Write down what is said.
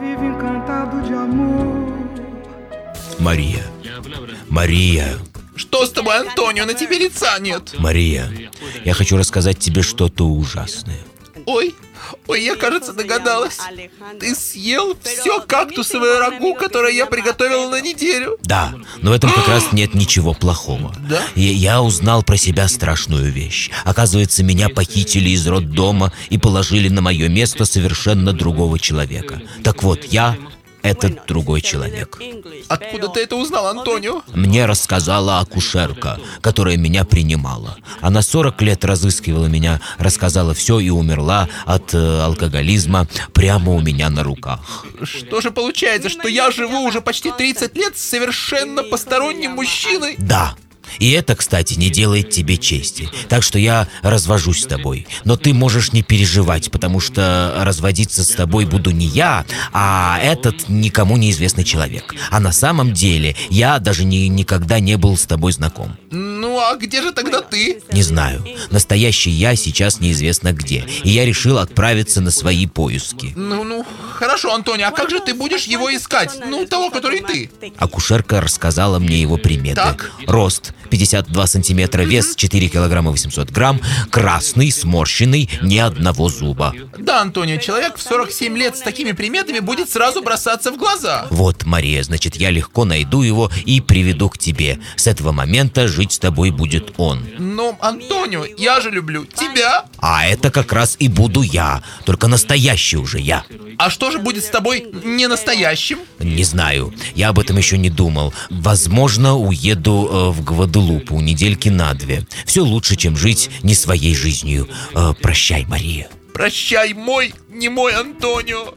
vive encantado de amor. Мария. Мария. Что с тобой, Антонио? На тебе лица нет. Мария. Я хочу рассказать тебе что-то ужасное. Ой, ой, я, кажется, догадалась. Ты съел все кактусовое рагу, которое я приготовила на неделю. Да, но в этом как раз нет ничего плохого. Да? Я, я узнал про себя страшную вещь. Оказывается, меня похитили из роддома и положили на мое место совершенно другого человека. Так вот, я этот другой человек. Откуда ты это узнал, Антонио? Мне рассказала акушерка, которая меня принимала. Она 40 лет разыскивала меня, рассказала все и умерла от э, алкоголизма прямо у меня на руках. Что же получается, что я живу уже почти 30 лет с совершенно посторонним мужчиной? Да. И это, кстати, не делает тебе чести. Так что я развожусь с тобой. Но ты можешь не переживать, потому что разводиться с тобой буду не я, а этот никому неизвестный человек. А на самом деле я даже ни, никогда не был с тобой знаком. Ну а где же тогда ты? Не знаю. Настоящий я сейчас неизвестно где. И я решил отправиться на свои поиски. Ну, ну, хорошо, Антонио, а как же ты будешь его искать? Ну, того, который ты. Акушерка рассказала мне его приметы. Так. Рост 52 сантиметра, вес 4 килограмма 800 грамм, красный, сморщенный, ни одного зуба. Да, Антонио, человек в 47 лет с такими приметами будет сразу бросаться в глаза. Вот, Мария, значит, я легко найду его и приведу к тебе. С этого момента жить с тобой будет он. Но, Антонио, я же люблю тебя. А это как раз и буду я, только настоящий уже я. А что же будет с тобой не настоящим? Не знаю, я об этом еще не думал. Возможно, уеду э, в Гваделупу недельки на две. Все лучше, чем жить не своей жизнью. Э, прощай, Мария. Прощай, мой, не мой Антонио.